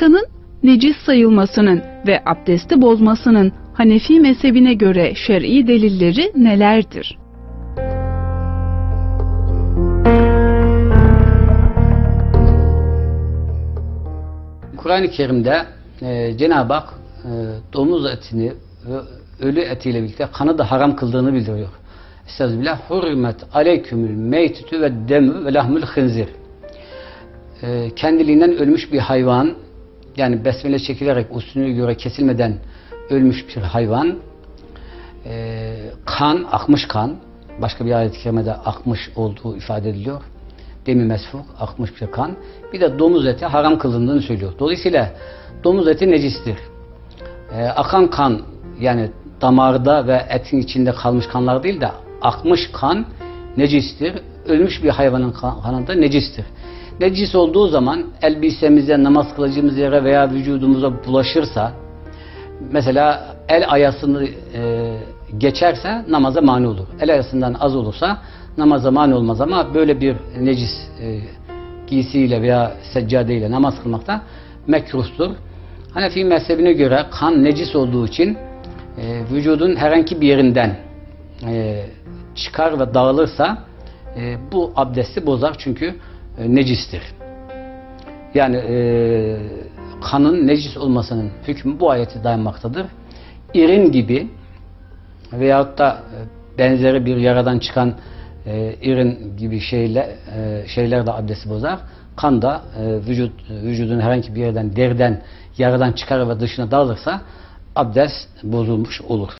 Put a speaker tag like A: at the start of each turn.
A: Kanın necis sayılmasının ve abdesti bozmasının Hanefi mezhebine göre şer'i delilleri nelerdir?
B: Kur'an-ı Kerim'de e, Cenab-ı Hak e, domuz etini ve ölü etiyle birlikte kanı da haram kıldığını bildiriyor. Estağfirullah. Hurmet aleykümül meytütü ve demü ve lahmül hınzir. E, kendiliğinden ölmüş bir hayvan yani besmele çekilerek usulüne göre kesilmeden ölmüş bir hayvan e, kan, akmış kan başka bir ayet-i kerimede akmış olduğu ifade ediliyor. Demi mesfuk, akmış bir kan. Bir de domuz eti haram kılındığını söylüyor. Dolayısıyla domuz eti necistir. E, akan kan yani damarda ve etin içinde kalmış kanlar değil de akmış kan necistir. Ölmüş bir hayvanın kan- kanı da necistir. Necis olduğu zaman elbisemize, namaz kılacağımız yere veya vücudumuza bulaşırsa mesela el ayasını e, geçerse namaza mani olur. El ayasından az olursa namaza mani olmaz ama böyle bir necis e, giysiyle veya seccadeyle namaz kılmakta mekruhtur. Hanefi mezhebine göre kan necis olduğu için e, vücudun herhangi bir yerinden e, çıkar ve dağılırsa e, bu abdesti bozar çünkü e, necistir. Yani e, kanın necis olmasının hükmü bu ayete dayanmaktadır. İrin gibi veyahut da e, benzeri bir yaradan çıkan e, irin gibi şeyler, e, şeyler de abdesti bozar. Kan da e, vücut vücudun herhangi bir yerden deriden yaradan çıkar ve dışına dağılırsa abdest bozulmuş olur.